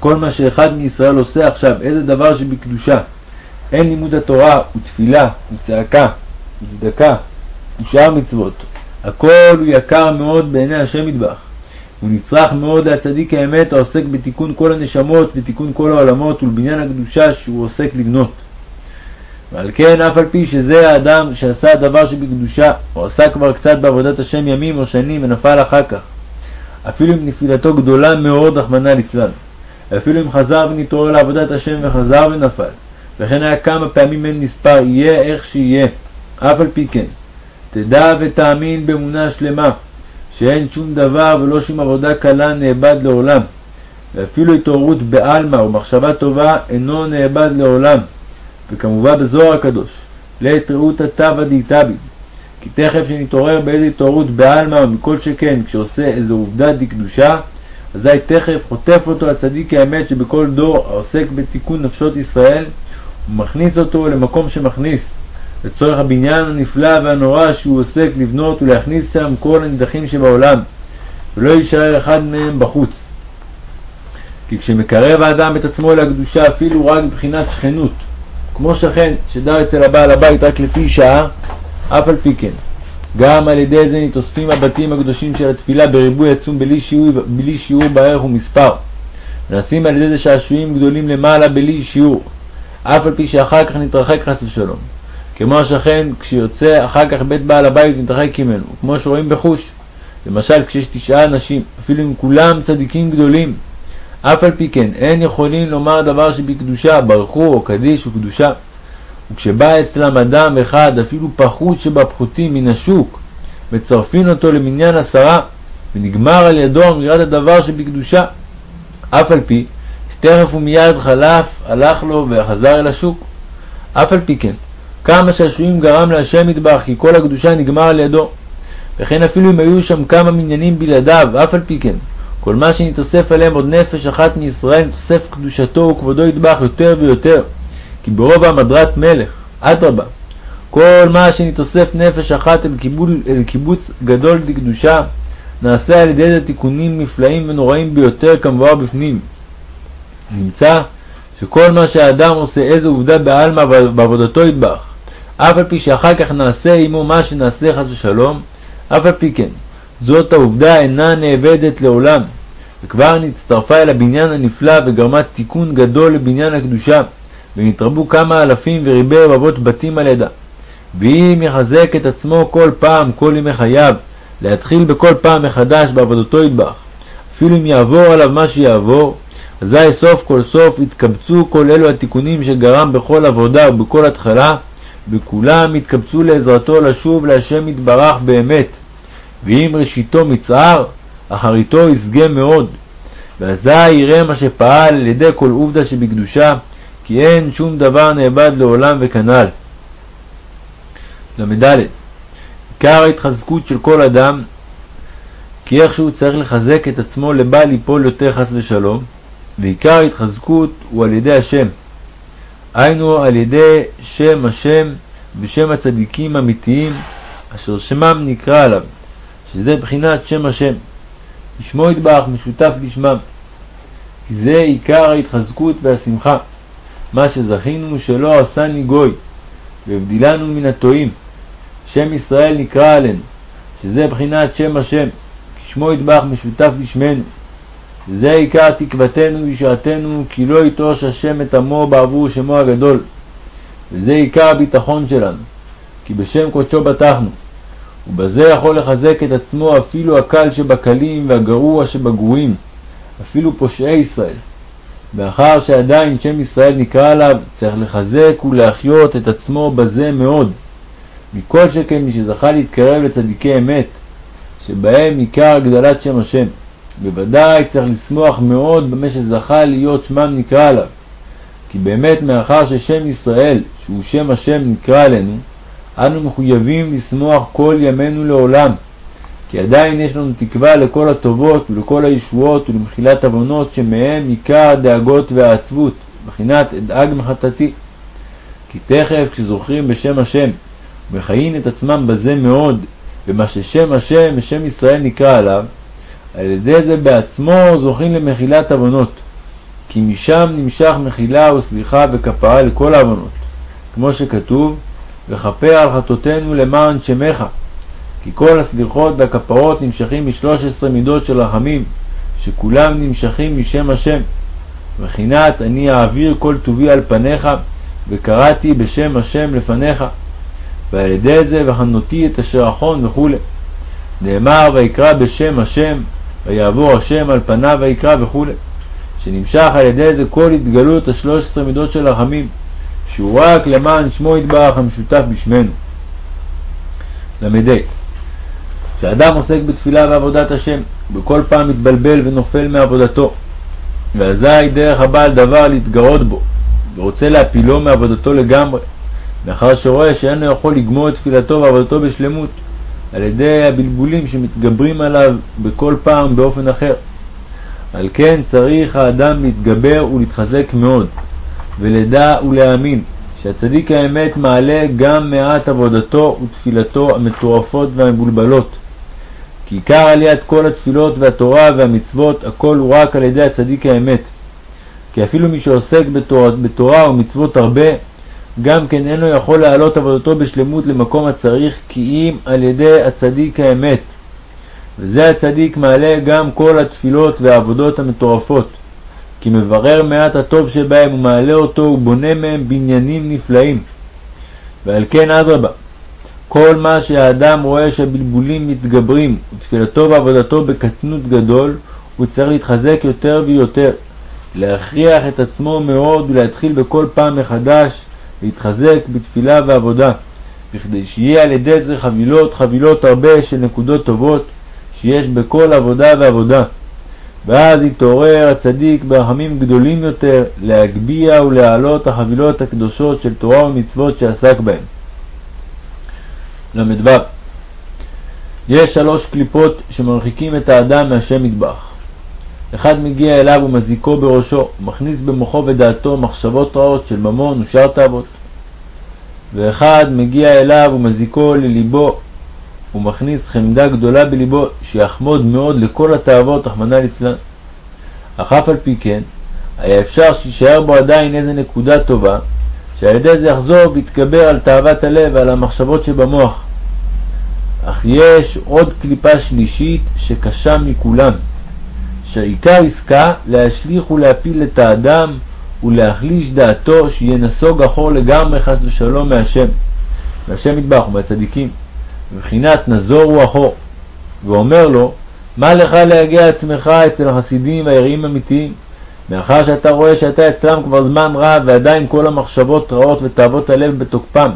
כל מה שאחד מישראל עושה עכשיו, איזה דבר שבקדושה, אין לימוד התורה ותפילה וצעקה וצדקה ושאר מצוות, הכל הוא יקר מאוד בעיני השם ידבח. הוא נצרך מאוד להצדיק האמת העוסק בתיקון כל הנשמות, בתיקון כל העולמות ולבניין הקדושה שהוא עוסק לבנות. ועל כן אף על פי שזה האדם שעשה הדבר שבקדושה, או עשה כבר קצת בעבודת השם ימים או שנים ונפל אחר כך, אפילו אם נפילתו גדולה מאוד, רחמנא ליצלן. אפילו אם חזר ונתעורר לעבודת השם וחזר ונפל, וכן היה כמה פעמים אין מספר, יהיה איך שיהיה, אף על פי כן. תדע ותאמין באמונה שלמה, שאין שום דבר ולא שום עבודה קלה נאבד לעולם, ואפילו התעוררות בעלמא ומחשבה טובה אינו נאבד לעולם, וכמובן בזוהר הקדוש, לעת ראות התווה דאיתבי, כי תכף שנתעורר באיזה התעוררות בעלמא ומכל שכן כשעושה איזו עובדה דקדושה, אזי תכף חוטף אותו הצדיק האמת שבכל דור העוסק בתיקון נפשות ישראל ומכניס אותו למקום שמכניס לצורך הבניין הנפלא והנורא שהוא עוסק לבנות ולהכניס שם כל הנידחים שבעולם ולא יישאר אחד מהם בחוץ. כי כשמקרב האדם את עצמו לקדושה אפילו רק מבחינת שכנות כמו שכן שדר אצל הבעל הבית רק לפי שעה אף על פי כן גם על ידי זה נתאספים הבתים הקדושים של התפילה בריבוי עצום בלי שיעור, בלי שיעור בערך ומספר. נעשים על ידי זה שעשועים גדולים למעלה בלי שיעור, אף על פי שאחר כך נתרחק חס ושלום. כמו השכן כשיוצא אחר כך בית בעל הבית נתרחק ממנו, כמו שרואים בחוש. למשל כשיש תשעה אנשים, אפילו אם כולם צדיקים גדולים, אף על פי כן אין יכולים לומר דבר שבקדושה, ברכו או קדיש וקדושה. וכשבא אצלם אדם אחד, אפילו פחות שבפחותים מן השוק, מצרפין אותו למניין עשרה, ונגמר על ידו אמירת הדבר שבקדושה. אף על פי תכף ומיד חלף, הלך לו וחזר אל השוק. אף על פי כן, כמה שעשועים גרם להשם מטבח, כי כל הקדושה נגמר על ידו. וכן אפילו אם היו שם כמה מניינים בלעדיו, אף על פי כן, כל מה שנתאסף עליהם עוד נפש אחת מישראל, נתאסף קדושתו וכבודו יטבח יותר ויותר, כי ברוב המדרת מלך, אדרבה, כל מה שנתאסף נפש אחת אל, קיבול, אל קיבוץ גדול דקדושה, נעשה על ידי תיקונים נפלאים ונוראים ביותר כמבואר בפנים. נמצא שכל מה שהאדם עושה איזה עובדה בעלמא בעבודתו יטבח, אף על פי שאחר כך נעשה עמו מה שנעשה חס ושלום, אף על פי כן, זאת העובדה אינה נאבדת לעולם, וכבר נצטרפה אל הבניין הנפלא וגרמה תיקון גדול לבניין הקדושה, ונתרבו כמה אלפים וריבי רבבות בתים על ידה. ואם יחזק את עצמו כל פעם, כל ימי חייו, להתחיל בכל פעם מחדש בעבודתו ידבח, אפילו אם יעבור עליו מה שיעבור, אזי סוף כל סוף יתקבצו כל אלו התיקונים שגרם בכל עבודה ובכל התחלה, וכולם יתקבצו לעזרתו לשוב להשם יתברך באמת. ואם ראשיתו מצער, אחריתו ישגה מאוד. ואזי יראה מה שפעל על ידי כל עובדה שבקדושה, כי אין שום דבר נאבד לעולם וכנ"ל. ל"ד עיקר ההתחזקות של כל אדם, כי איכשהו צריך לחזק את עצמו לבל ליפול יותר חס ושלום, ועיקר ההתחזקות הוא על ידי השם. היינו על ידי שם השם ושם הצדיקים האמיתיים, אשר שמם נקרא עליו, שזה בחינת שם השם. לשמו יתברך משותף. כי זה עיקר ההתחזקות והשמחה. מה שזכינו שלא עשני גוי, והבדילנו מן הטועים. שם ישראל נקרא עלינו, שזה בחינת שם השם, כי שמו יתברך משותף בשמנו. וזה עיקר תקוותנו וישועתנו, כי לא יטוש השם את עמו בעבור שמו הגדול. וזה עיקר הביטחון שלנו, כי בשם קודשו בטחנו. ובזה יכול לחזק את עצמו אפילו הקל שבקלים והגרוע שבגרועים, אפילו פושעי ישראל. מאחר שעדיין שם ישראל נקרא עליו, צריך לחזק ולהחיות את עצמו בזה מאוד. מכל שכן מי שזכה להתקרב לצדיקי אמת, שבהם עיקר הגדלת שם השם. בוודאי צריך לשמוח מאוד במה שזכה להיות שמם נקרא עליו. כי באמת מאחר ששם ישראל, שהוא שם השם נקרא עלינו, אנו מחויבים לשמוח כל ימינו לעולם, כי עדיין יש לנו תקווה לכל הטובות ולכל הישועות ולמחילת עוונות שמהם עיקר הדאגות והעצבות, מבחינת אדאג מחטאתי. כי תכף כשזוכרים בשם השם ומכהין את עצמם בזה מאוד, במה ששם השם ושם ישראל נקרא עליו, על ידי זה בעצמו זוכים למחילת עוונות. כי משם נמשך מחילה וסליחה וכפרה לכל העוונות, כמו שכתוב וכפר על חטאותינו למען שמך. כי כל הסליחות והכפרות נמשכים משלוש עשרה מידות של רחמים, שכולם נמשכים משם השם. מבחינת אני אעביר כל טובי על פניך, וקראתי בשם השם לפניך. ועל ידי זה וחנותי את אשר אחון וכו'. נאמר ויקרא בשם השם, ויעבור השם על פניו ויקרא וכו'. שנמשך על ידי זה כל התגלות השלוש עשרה מידות של רחמים. שהוא רק למען שמו יתברך המשותף בשמנו. ל"ה כשאדם עוסק בתפילה ועבודת השם, בכל פעם מתבלבל ונופל מעבודתו, ואזי דרך הבעל דבר להתגרות בו, ורוצה להפילו מעבודתו לגמרי, מאחר שרואה שאינו יכול לגמור את תפילתו ועבודתו בשלמות, על ידי הבלבולים שמתגברים עליו בכל פעם באופן אחר. על כן צריך האדם להתגבר ולהתחזק מאוד, ולדע ולהאמין שהצדיק האמת מעלה גם מעט עבודתו ותפילתו המטורפות והמבולבלות. כי עיקר עליית כל התפילות והתורה והמצוות הכל הוא רק על ידי הצדיק האמת. כי אפילו מי שעוסק בתורה, בתורה ומצוות הרבה, גם כן אינו יכול להעלות עבודתו בשלמות למקום הצריך כי אם על ידי הצדיק האמת. וזה הצדיק מעלה גם כל התפילות והעבודות המטורפות. כי מברר מעט הטוב שבהם ומעלה אותו ובונה מהם בניינים נפלאים. ועל כן אדרבה, כל מה שהאדם רואה שהבלבולים מתגברים ותפילתו ועבודתו בקטנות גדול, הוא צריך להתחזק יותר ויותר, להכריח את עצמו מאוד ולהתחיל בכל פעם מחדש להתחזק בתפילה ועבודה, בכדי שיהיה על ידי זה חבילות חבילות הרבה של נקודות טובות שיש בכל עבודה ועבודה. ואז יתעורר הצדיק ברחמים גדולים יותר להגביה ולהעלות החבילות הקדושות של תורה ומצוות שעסק בהן. ל"ו יש שלוש קליפות שמרחיקים את האדם מהשם מטבח. אחד מגיע אליו ומזיקו בראשו, מכניס במוחו ודעתו מחשבות רעות של ממון ושאר תאוות. ואחד מגיע אליו ומזיקו לליבו ומכניס חמדה גדולה בליבו, שיחמוד מאוד לכל התאוות, רחמנא ליצלן. אך אף על פי כן, היה אפשר שישאר בו עדיין איזה נקודה טובה, שעל ידי זה יחזור ויתגבר על תאוות הלב ועל המחשבות שבמוח. אך יש עוד קליפה שלישית שקשה מכולם, שהעיקר עסקה להשליך ולהפיל את האדם ולהחליש דעתו שיהיה נסוג אחור לגמרי חס ושלום מהשם, מהשם מטבח ומהצדיקים. מבחינת נזור רוחו, ואומר לו, מה לך להגיע עצמך אצל החסידים והיראים האמיתיים, מאחר שאתה רואה שאתה אצלם כבר זמן רב ועדיין כל המחשבות רעות ותאוות הלב בתוקפם.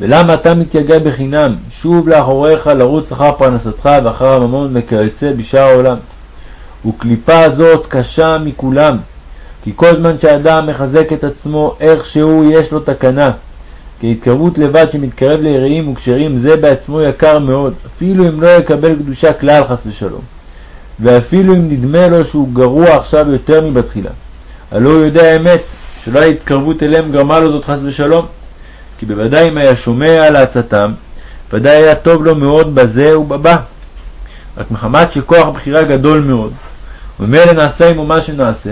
ולמה אתה מתייגע בחינם, שוב לאחוריך לרוץ אחר פרנסתך ואחר הממון וכיוצא בשאר העולם. וקליפה הזאת קשה מכולם, כי כל זמן שאדם מחזק את עצמו איכשהו יש לו תקנה, כי התקרבות לבד שמתקרב ליראים וכשרים זה בעצמו יקר מאוד, אפילו אם לא יקבל קדושה כלל חס ושלום. ואפילו אם נדמה לו שהוא גרוע עכשיו יותר מבתחילה. הלא הוא יודע אמת, שלא ההתקרבות אליהם גרמה לו זאת חס ושלום. כי בוודאי אם היה שומע על עצתם, ודאי היה טוב לו מאוד בזה ובבא. רק מחמת שכוח הבחירה גדול מאוד, וממילא נעשה עמו מה שנעשה,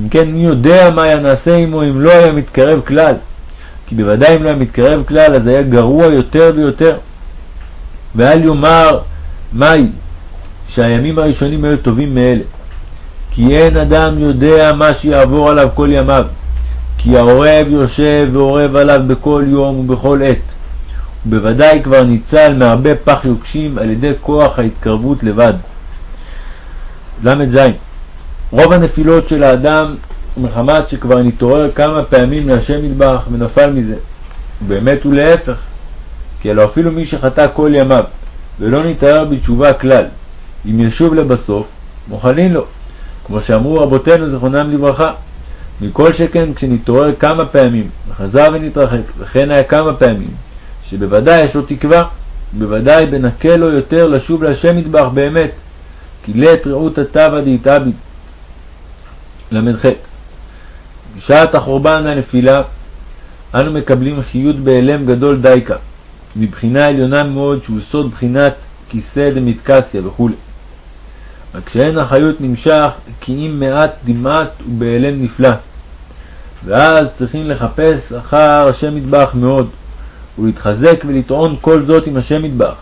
אם כן מי יודע מה היה נעשה עמו אם לא היה מתקרב כלל. כי בוודאי אם לא היה מתקרב כלל, אז היה גרוע יותר ויותר. ואל יאמר מהי, שהימים הראשונים היו טובים מאלה. כי אין אדם יודע מה שיעבור עליו כל ימיו. כי העורב יושב ועורב עליו בכל יום ובכל עת. ובוודאי כבר ניצל מהרבה פח יוקשים על ידי כוח ההתקרבות לבד. ל"ז רוב הנפילות של האדם מחמת שכבר נתעורר כמה פעמים להשם מטבח ונפל מזה. באמת הוא להפך, כי הלא אפילו מי שחטא כל ימיו ולא נתערר בתשובה כלל, אם ישוב לבסוף, מוכנים לו, כמו שאמרו רבותינו זכרונם לברכה. מכל שכן כשנתעורר כמה פעמים וחזר ונתרחק, וכן היה כמה פעמים, שבוודאי יש לו תקווה, בוודאי בנקה לו יותר לשוב להשם מטבח באמת, כי לית רעות התווה דהתאביד. ל"ח בשעת החורבן הנפילה אנו מקבלים חיות בהלם גדול דייקה, מבחינה עליונה מאוד שהוא סוד בחינת כיסא דמתקסיה וכו'. רק שאין החיות נמשך כי אם מעט דמעט ובהלם נפלא. ואז צריכים לחפש אחר השם מטבח מאוד, ולהתחזק ולטעון כל זאת עם השם מטבח.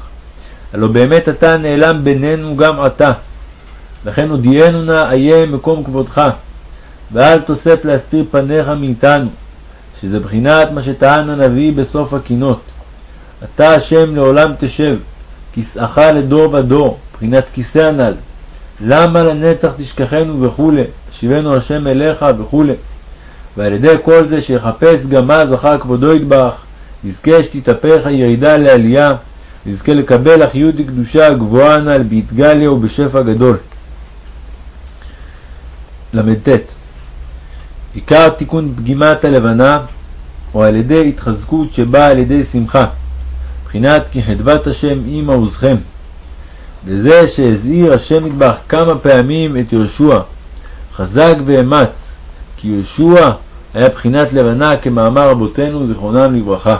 הלא באמת אתה נעלם בינינו גם עתה. לכן הודיענו נא איה מקום כבודך. ואל תוסף להסתיר פניך מאיתנו, שזה בחינת מה שטען הנביא בסוף הקינות. אתה השם לעולם תשב, כיסאך לדור ודור, בחינת כיסא הנ"ל. למה לנצח תשכחנו וכולי, שיבנו השם אליך וכולי. ועל ידי כל זה שיחפש גם אז אחר כבודו ידבח, יזכה שתתהפך הירידה לעלייה, ויזכה לקבל אחיות וקדושה הגבוהה הנ"ל בהתגליה ובשפע גדול. ל"ט עיקר תיקון פגימת הלבנה הוא על ידי התחזקות שבאה על ידי שמחה, מבחינת כי חדבת השם עמה עוזכם. וזה שהזהיר השם מטבח כמה פעמים את יהושע, חזק ואמץ, כי יהושע היה בחינת לבנה כמאמר רבותינו זיכרונם לברכה.